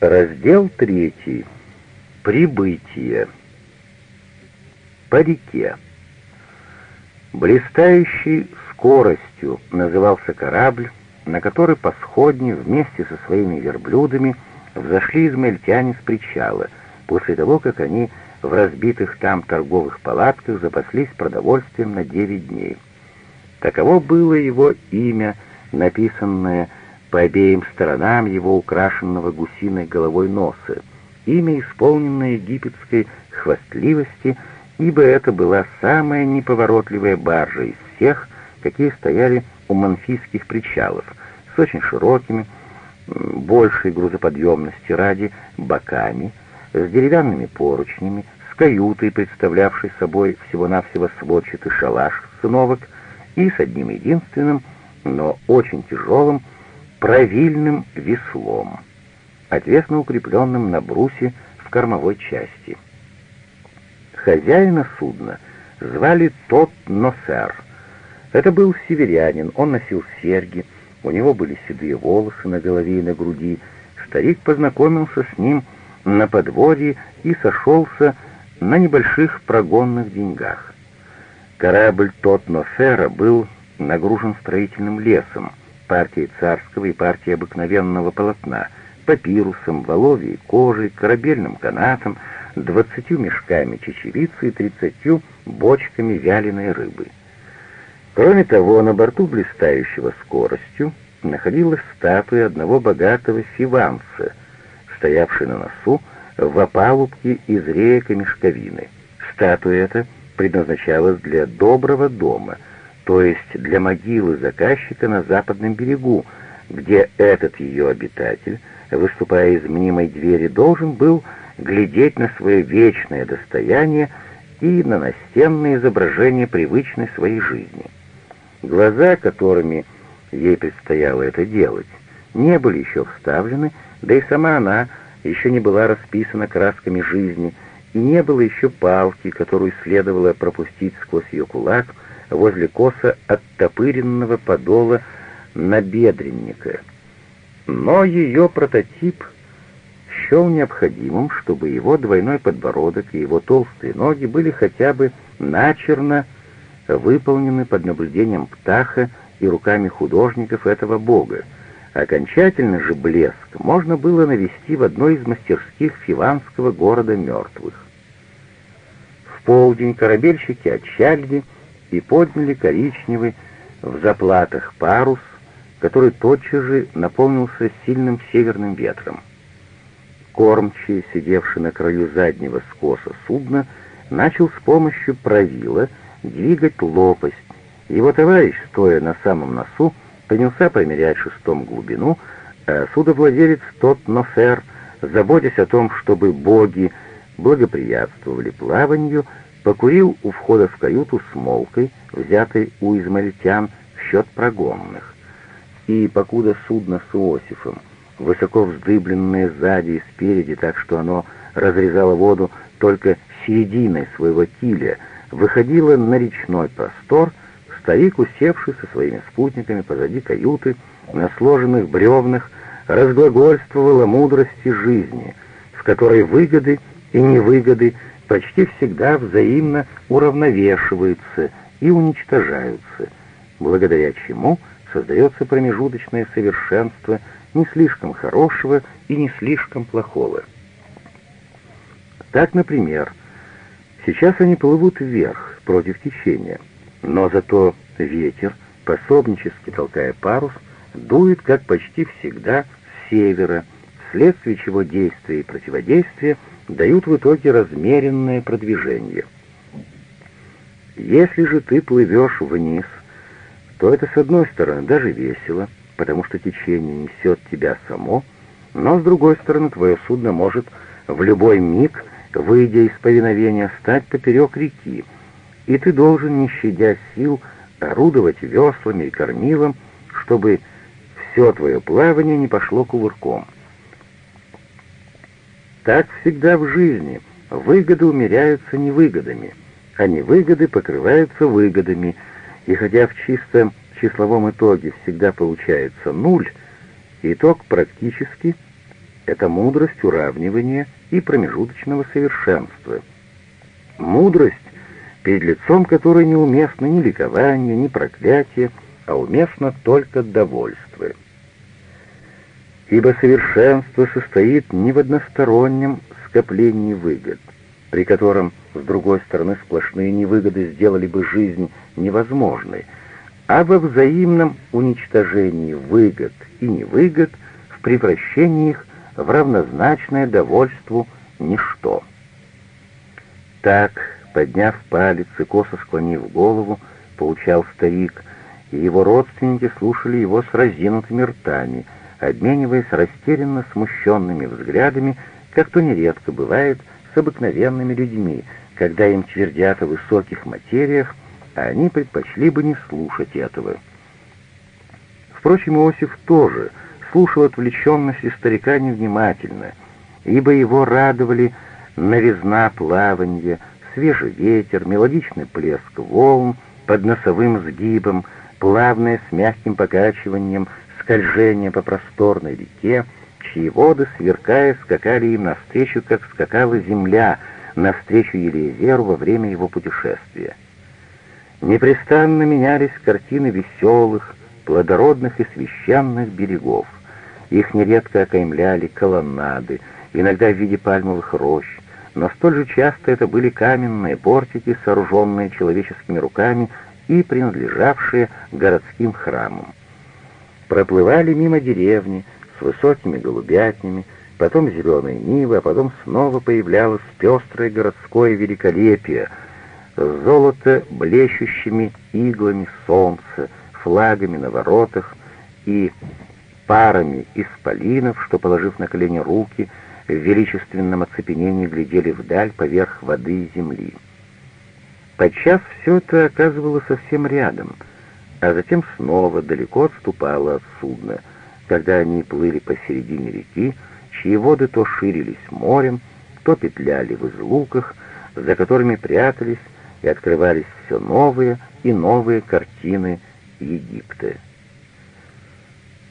Раздел третий. Прибытие. По реке. Блистающей скоростью назывался корабль, на который по вместе со своими верблюдами взошли измельтяне с причала, после того, как они в разбитых там торговых палатках запаслись продовольствием на девять дней. Таково было его имя, написанное по обеим сторонам его украшенного гусиной головой носа, имя, исполненное египетской хвастливости, ибо это была самая неповоротливая баржа из всех, какие стояли у манфийских причалов, с очень широкими, большей грузоподъемности ради боками, с деревянными поручнями, с каютой, представлявшей собой всего-навсего сводчатый шалаш циновок, и с одним единственным, но очень тяжелым, правильным веслом, отвесно укрепленным на брусе в кормовой части. Хозяина судна звали Тот Носер. Это был северянин, он носил серьги, у него были седые волосы на голове и на груди. Старик познакомился с ним на подворье и сошелся на небольших прогонных деньгах. Корабль Тот Носера был нагружен строительным лесом, партией царского и партией обыкновенного полотна, папирусом, воловьей кожей, корабельным канатом, двадцатью мешками чечевицы и тридцатью бочками вяленой рыбы. Кроме того, на борту блистающего скоростью находилась статуя одного богатого сиванца, стоявшей на носу в опалубке из реек и мешковины. Статуя эта предназначалась для доброго дома, то есть для могилы заказчика на западном берегу, где этот ее обитатель, выступая из мнимой двери, должен был глядеть на свое вечное достояние и на настенное изображение привычной своей жизни. Глаза, которыми ей предстояло это делать, не были еще вставлены, да и сама она еще не была расписана красками жизни, и не было еще палки, которую следовало пропустить сквозь ее кулак возле коса оттопыренного подола набедренника. Но ее прототип счел необходимым, чтобы его двойной подбородок и его толстые ноги были хотя бы начерно выполнены под наблюдением птаха и руками художников этого бога. Окончательный же блеск можно было навести в одной из мастерских фиванского города мертвых. В полдень корабельщики отчалили и подняли коричневый в заплатах парус, который тотчас же наполнился сильным северным ветром. Кормчий, сидевший на краю заднего скоса судна, начал с помощью правила — двигать лопасть. Его товарищ, стоя на самом носу, принялся померять шестом глубину, а судовладелец тот Нофер, заботясь о том, чтобы боги благоприятствовали плаванию, покурил у входа в каюту с молкой, взятой у измальтян в счет прогонных. И покуда судно с Иосифом, высоко вздыбленное сзади и спереди, так что оно разрезало воду только серединой своего киля, выходила на речной простор, старик, усевший со своими спутниками позади каюты, на сложенных бревнах, разглагольствовал о мудрости жизни, в которой выгоды и невыгоды почти всегда взаимно уравновешиваются и уничтожаются, благодаря чему создается промежуточное совершенство не слишком хорошего и не слишком плохого. Так, например, Сейчас они плывут вверх, против течения, но зато ветер, пособнически толкая парус, дует, как почти всегда, с севера, вследствие чего действия и противодействия дают в итоге размеренное продвижение. Если же ты плывешь вниз, то это, с одной стороны, даже весело, потому что течение несет тебя само, но, с другой стороны, твое судно может в любой миг выйдя из повиновения, стать поперек реки, и ты должен, не щадя сил, орудовать веслами и кормилом, чтобы все твое плавание не пошло кувырком. Так всегда в жизни выгоды умеряются невыгодами, а невыгоды покрываются выгодами, и хотя в чисто числовом итоге всегда получается нуль, итог практически это мудрость уравнивания и промежуточного совершенства. Мудрость, перед лицом которой неуместно ни ликование, ни проклятие, а уместно только довольство. Ибо совершенство состоит не в одностороннем скоплении выгод, при котором, с другой стороны, сплошные невыгоды сделали бы жизнь невозможной, а во взаимном уничтожении выгод и невыгод, в превращении их в равнозначное довольству ничто. Так, подняв палец и косо склонив голову, поучал старик, и его родственники слушали его с разинутыми ртами, обмениваясь растерянно смущенными взглядами, как то нередко бывает с обыкновенными людьми, когда им твердят о высоких материях, а они предпочли бы не слушать этого. Впрочем, Иосиф тоже слушал отвлеченности старика невнимательно, ибо его радовали новизна плаванья, свежий ветер, мелодичный плеск волн под носовым сгибом, плавное с мягким покачиванием скольжение по просторной реке, чьи воды, сверкая, скакали им навстречу, как скакала земля навстречу Елизеру во время его путешествия. Непрестанно менялись картины веселых, плодородных и священных берегов. Их нередко окаймляли колоннады, иногда в виде пальмовых рощ, но столь же часто это были каменные портики, сооруженные человеческими руками и принадлежавшие городским храмам. Проплывали мимо деревни с высокими голубятнями, потом зеленые нивы, а потом снова появлялось пестрое городское великолепие с золото блещущими иглами солнца, флагами на воротах и парами исполинов, что, положив на колени руки, в величественном оцепенении глядели вдаль поверх воды и земли. Подчас все это оказывалось совсем рядом, а затем снова далеко отступало от судна, когда они плыли посередине реки, чьи воды то ширились морем, то петляли в излуках, за которыми прятались и открывались все новые и новые картины Египта.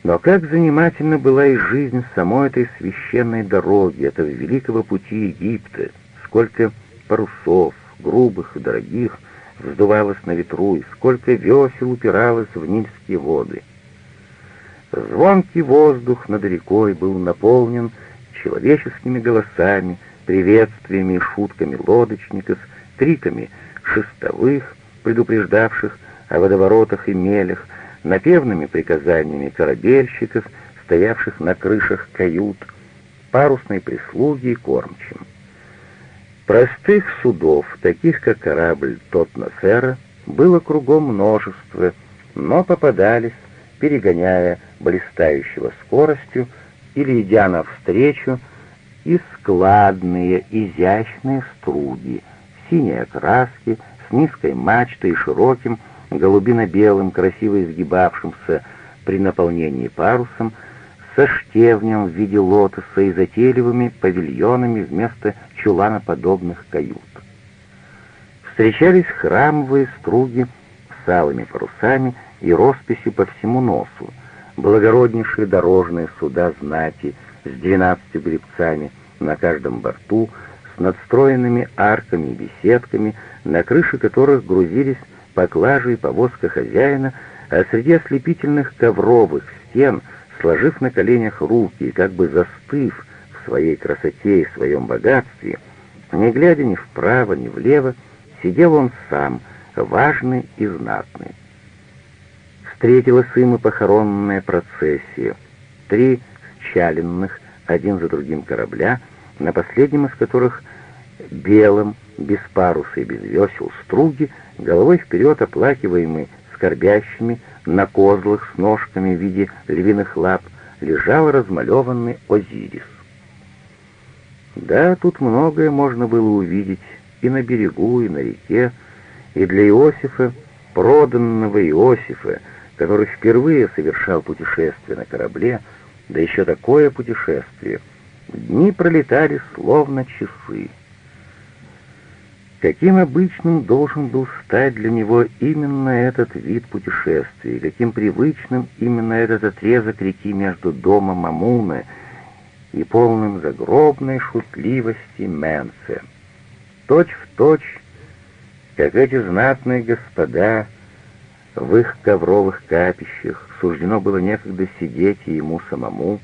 Но как занимательна была и жизнь самой этой священной дороги, этого великого пути Египта, сколько парусов, грубых и дорогих, вздувалось на ветру, и сколько весел упиралось в нильские воды. Звонкий воздух над рекой был наполнен человеческими голосами, приветствиями и шутками лодочников, криками шестовых, предупреждавших о водоворотах и мелях, напевными приказаниями корабельщиков, стоявших на крышах кают, парусной прислуги и кормчим. Простых судов, таких как корабль Тотнофера, было кругом множество, но попадались, перегоняя блистающего скоростью или идя навстречу, и складные, изящные струги, синей окраски, с низкой мачтой и широким, голубино-белым, красиво изгибавшимся при наполнении парусом, со штевнем в виде лотоса и затейливыми павильонами вместо чуланоподобных кают. Встречались храмовые струги с алыми парусами и росписью по всему носу, благороднейшие дорожные суда знати с двенадцатью гребцами на каждом борту, с надстроенными арками и беседками, на крыши которых грузились поклажи и повозка хозяина, а среди ослепительных ковровых стен — сложив на коленях руки как бы застыв в своей красоте и своем богатстве, не глядя ни вправо, ни влево, сидел он сам, важный и знатный. Встретила сына похоронная процессия. Три счаленных, один за другим корабля, на последнем из которых белым, без паруса и без весел струги, головой вперед оплакиваемый скорбящими, на козлах с ножками в виде львиных лап лежал размалеванный Озирис. Да, тут многое можно было увидеть и на берегу, и на реке, и для Иосифа, проданного Иосифа, который впервые совершал путешествие на корабле, да еще такое путешествие, дни пролетали словно часы. Каким обычным должен был стать для него именно этот вид путешествия, каким привычным именно этот отрезок реки между домом Амуна и полным загробной шутливости Менсе. Точь в точь, как эти знатные господа в их ковровых капищах, суждено было некогда сидеть и ему самому,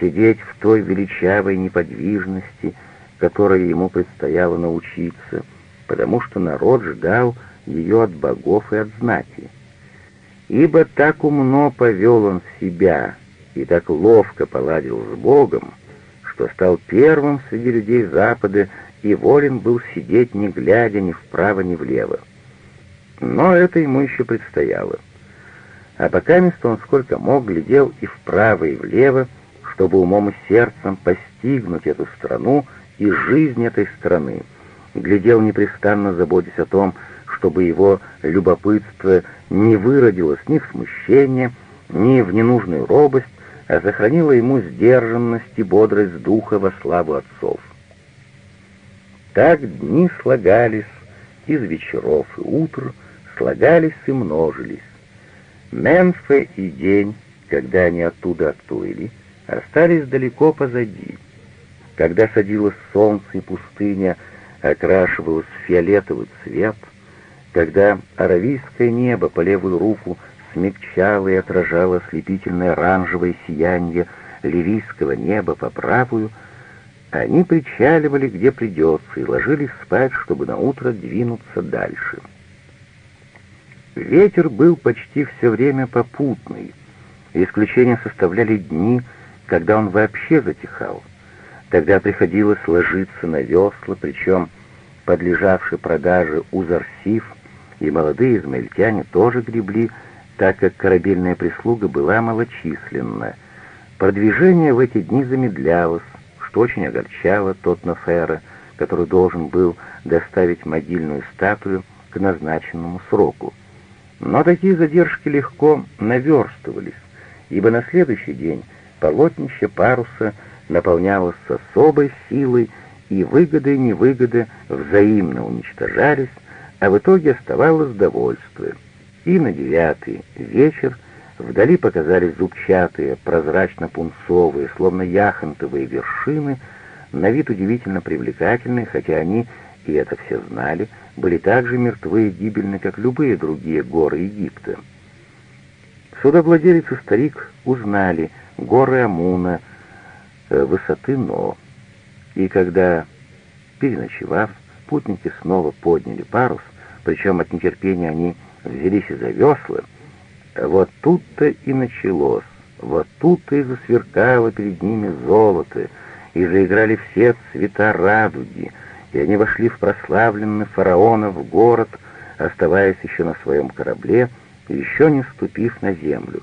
сидеть в той величавой неподвижности, которой ему предстояло научиться, потому что народ ждал ее от богов и от знати. Ибо так умно повел он себя и так ловко поладил с Богом, что стал первым среди людей Запада и волен был сидеть, не глядя ни вправо, ни влево. Но это ему еще предстояло. А пока место он сколько мог глядел и вправо, и влево, чтобы умом и сердцем постигнуть эту страну и жизнь этой страны. Глядел непрестанно, заботясь о том, чтобы его любопытство не выродилось ни в смущение, ни в ненужную робость, а сохранило ему сдержанность и бодрость духа во славу отцов. Так дни слагались из вечеров и утр, слагались и множились. Менфе и день, когда они оттуда отплыли, остались далеко позади. Когда садилось солнце и пустыня окрашивалась в фиолетовый цвет, когда аравийское небо по левую руку смягчало и отражало ослепительное оранжевое сияние ливийского неба по правую, они причаливали где придется и ложились спать, чтобы наутро двинуться дальше. Ветер был почти все время попутный. Исключение составляли дни, когда он вообще затихал. Тогда приходилось ложиться на весла, причем подлежавший продаже Узарсив и молодые измаильтяне тоже гребли, так как корабельная прислуга была малочисленна. Продвижение в эти дни замедлялось, что очень огорчало Тотнофера, который должен был доставить могильную статую к назначенному сроку. Но такие задержки легко наверстывались, ибо на следующий день полотнище паруса наполнялось особой силой, и выгоды и невыгоды взаимно уничтожались, а в итоге оставалось довольствие. И на девятый вечер вдали показались зубчатые, прозрачно-пунцовые, словно яхонтовые вершины, на вид удивительно привлекательные, хотя они, и это все знали, были так же мертвы и гибельны, как любые другие горы Египта. Судовладелец и старик узнали горы Амуна, высоты Но, и когда, переночевав, путники снова подняли парус, причем от нетерпения они взялись и за весла, вот тут-то и началось, вот тут-то и засверкало перед ними золото, и заиграли все цвета радуги, и они вошли в прославленный фараонов город, оставаясь еще на своем корабле, еще не ступив на землю.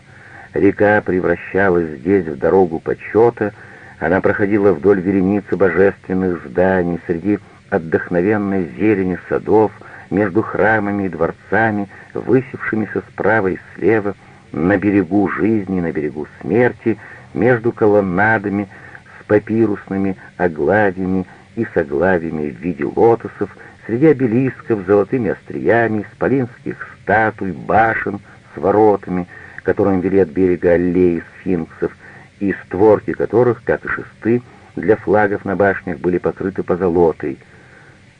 Река превращалась здесь в дорогу почета, она проходила вдоль вереницы божественных зданий, среди отдохновенной зелени садов, между храмами и дворцами, высевшимися справа и слева, на берегу жизни, на берегу смерти, между колоннадами с папирусными огладьями и с оглавиями в виде лотосов, среди обелисков с золотыми остриями, исполинских статуй, башен с воротами, которым вели от берега аллеи сфинксов, и створки которых, как и шесты, для флагов на башнях были покрыты позолотой —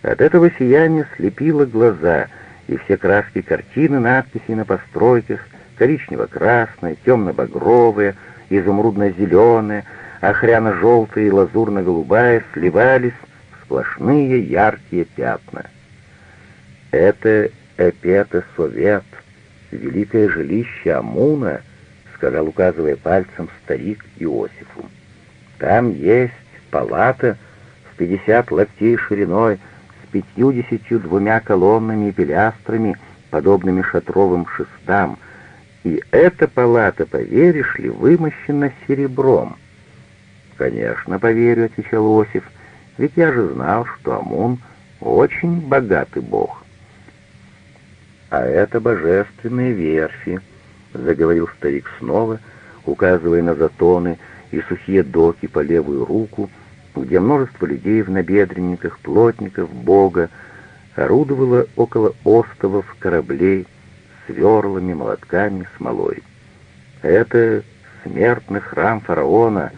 от этого сияния слепило глаза, и все краски картины, надписи на постройках, коричнево-красные, темно-багровые, изумрудно-зеленые, охряно-желтые и лазурно-голубая сливались в сплошные яркие пятна. «Это Эпета Совет, великое жилище Амуна», — сказал, указывая пальцем старик Иосифу. «Там есть палата в пятьдесят локтей шириной, пятьюдесятью двумя колоннами и пилястрами, подобными шатровым шестам, и эта палата, поверишь ли, вымощена серебром. «Конечно, поверю», — отвечал Осиф, — «ведь я же знал, что Амун очень богатый бог». «А это божественные верфи», — заговорил старик снова, указывая на затоны и сухие доки по левую руку, — где множество людей в набедренниках, плотников, бога, орудовало около остовов кораблей с верлами, молотками, смолой. Это смертный храм фараона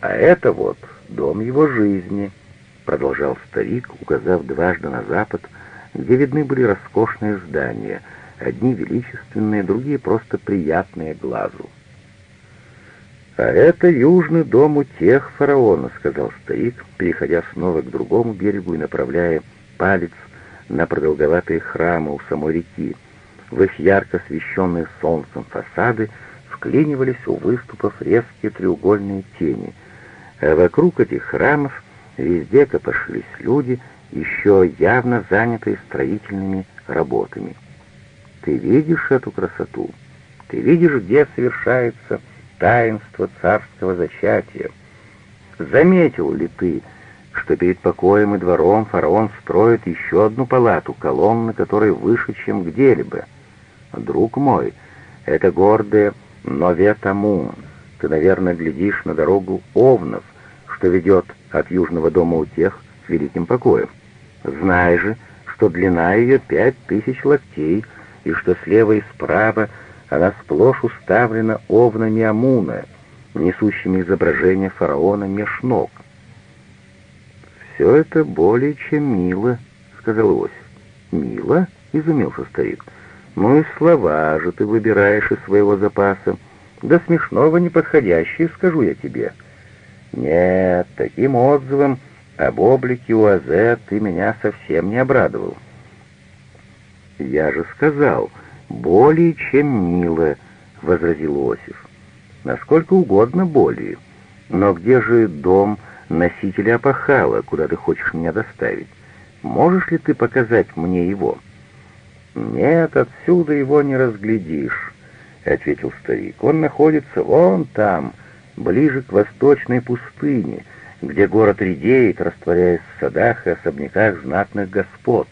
А это вот дом его жизни, продолжал старик, указав дважды на запад, где видны были роскошные здания, одни величественные, другие просто приятные глазу. «А это южный дом у тех фараонов», — сказал старик, переходя снова к другому берегу и направляя палец на продолговатые храмы у самой реки. В их ярко освещенные солнцем фасады вклинивались у выступов резкие треугольные тени, а вокруг этих храмов везде копошились люди, еще явно занятые строительными работами. Ты видишь эту красоту? Ты видишь, где совершается таинство царского зачатия. Заметил ли ты, что перед покоем и двором фараон строит еще одну палату, колонны которой выше, чем где-либо? Друг мой, это гордая Новетамун. Ты, наверное, глядишь на дорогу Овнов, что ведет от южного дома у тех с великим покоем. Знай же, что длина ее пять тысяч локтей, и что слева и справа она сплошь уставлена овнами Амуна, несущими изображение фараона меж ног. «Все это более чем мило», — сказал Иосиф. «Мило?» — изумился старик. «Ну и слова же ты выбираешь из своего запаса. Да смешного неподходящие, скажу я тебе». «Нет, таким отзывом об облике Уазе ты меня совсем не обрадовал». «Я же сказал...» «Более чем мило», — возразил Осиф. «Насколько угодно более. Но где же дом носителя опахала, куда ты хочешь меня доставить? Можешь ли ты показать мне его?» «Нет, отсюда его не разглядишь», — ответил старик. «Он находится вон там, ближе к восточной пустыне, где город редеет, растворяясь в садах и особняках знатных господ»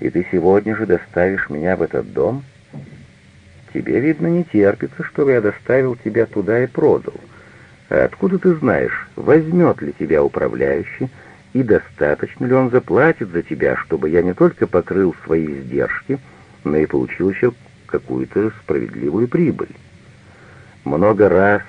и ты сегодня же доставишь меня в этот дом? Тебе, видно, не терпится, чтобы я доставил тебя туда и продал. А откуда ты знаешь, возьмет ли тебя управляющий, и достаточно ли он заплатит за тебя, чтобы я не только покрыл свои издержки, но и получил еще какую-то справедливую прибыль? Много раз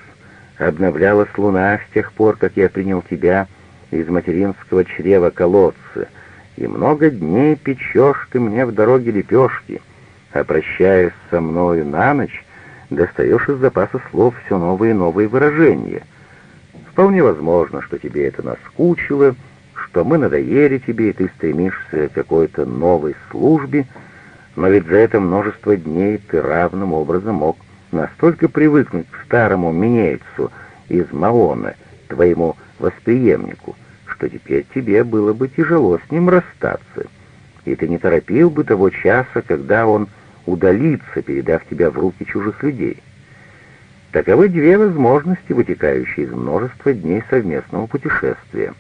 обновлялась луна с тех пор, как я принял тебя из материнского чрева колодца — и много дней печешь ты мне в дороге лепешки, а прощаясь со мною на ночь, достаешь из запаса слов все новые и новые выражения. Вполне возможно, что тебе это наскучило, что мы надоели тебе, и ты стремишься к какой-то новой службе, но ведь за это множество дней ты равным образом мог настолько привыкнуть к старому Минейцу из Маона, твоему восприемнику, что теперь тебе было бы тяжело с ним расстаться, и ты не торопил бы того часа, когда он удалится, передав тебя в руки чужих людей. Таковы две возможности, вытекающие из множества дней совместного путешествия.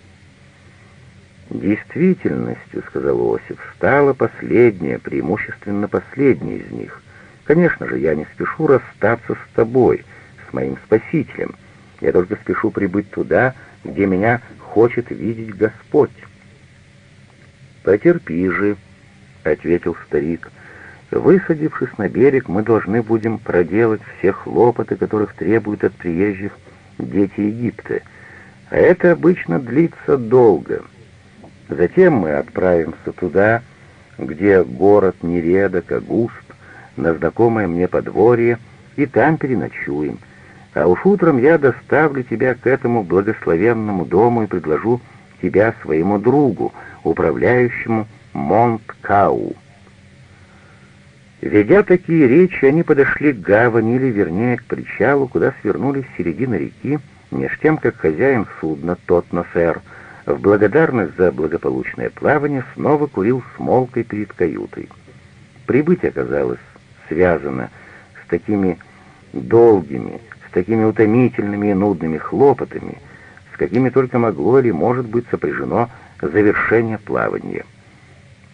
«Действительностью, — сказал Осип, — стала последняя, преимущественно последняя из них. Конечно же, я не спешу расстаться с тобой, с моим спасителем. Я только спешу прибыть туда, где меня хочет видеть Господь. «Потерпи же», — ответил старик. «Высадившись на берег, мы должны будем проделать все хлопоты, которых требуют от приезжих дети Египта. А это обычно длится долго. Затем мы отправимся туда, где город нередок, а густ, на знакомое мне подворье, и там переночуем». А уж утром я доставлю тебя к этому благословенному дому и предложу тебя своему другу, управляющему Монт-Кау. Ведя такие речи, они подошли к гавани, или вернее к причалу, куда свернули с середины реки, меж тем, как хозяин судна, тот Нофер, в благодарность за благополучное плавание снова курил смолкой перед каютой. Прибытие оказалось связано с такими долгими, такими утомительными и нудными хлопотами, с какими только могло или может быть сопряжено завершение плавания.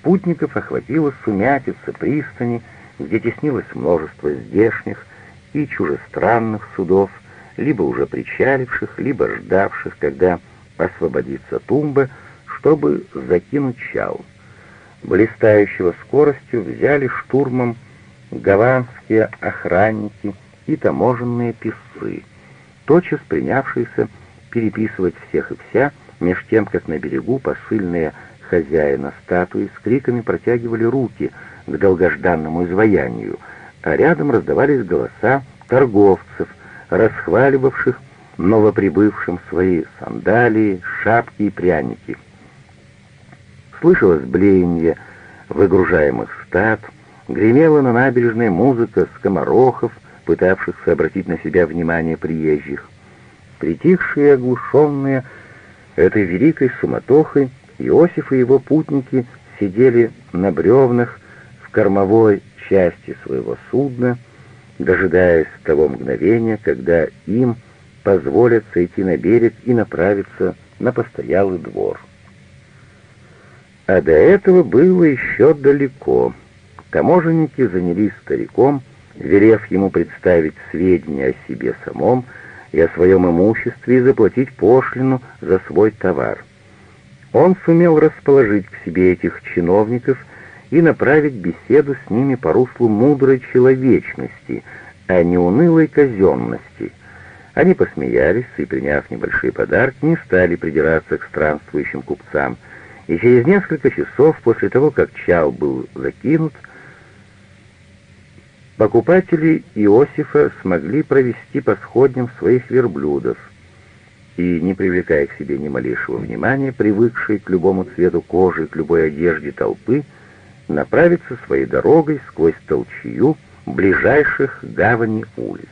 Путников охватила сумятица пристани, где теснилось множество здешних и чужестранных судов, либо уже причаливших, либо ждавших, когда освободится тумба, чтобы закинуть чал. Блистающего скоростью взяли штурмом гаванские охранники и таможенные писцы. тотчас принявшиеся переписывать всех и вся, меж тем, как на берегу посыльные хозяина статуи с криками протягивали руки к долгожданному изваянию, а рядом раздавались голоса торговцев, расхваливавших новоприбывшим свои сандалии, шапки и пряники. Слышалось блеяние выгружаемых стад, гремела на набережной музыка скоморохов, пытавшихся обратить на себя внимание приезжих. Притихшие и оглушенные этой великой суматохой, Иосиф и его путники сидели на бревнах в кормовой части своего судна, дожидаясь того мгновения, когда им позволят сойти на берег и направиться на постоялый двор. А до этого было еще далеко. Таможенники занялись стариком, велев ему представить сведения о себе самом и о своем имуществе и заплатить пошлину за свой товар. Он сумел расположить к себе этих чиновников и направить беседу с ними по руслу мудрой человечности, а не унылой казенности. Они посмеялись и, приняв небольшие подарки, не стали придираться к странствующим купцам, и через несколько часов после того, как чал был закинут, покупатели Иосифа смогли провести по сходням своих верблюдов, и, не привлекая к себе ни малейшего внимания, привыкшие к любому цвету кожи, к любой одежде толпы, направиться своей дорогой сквозь толчью ближайших гавани улиц.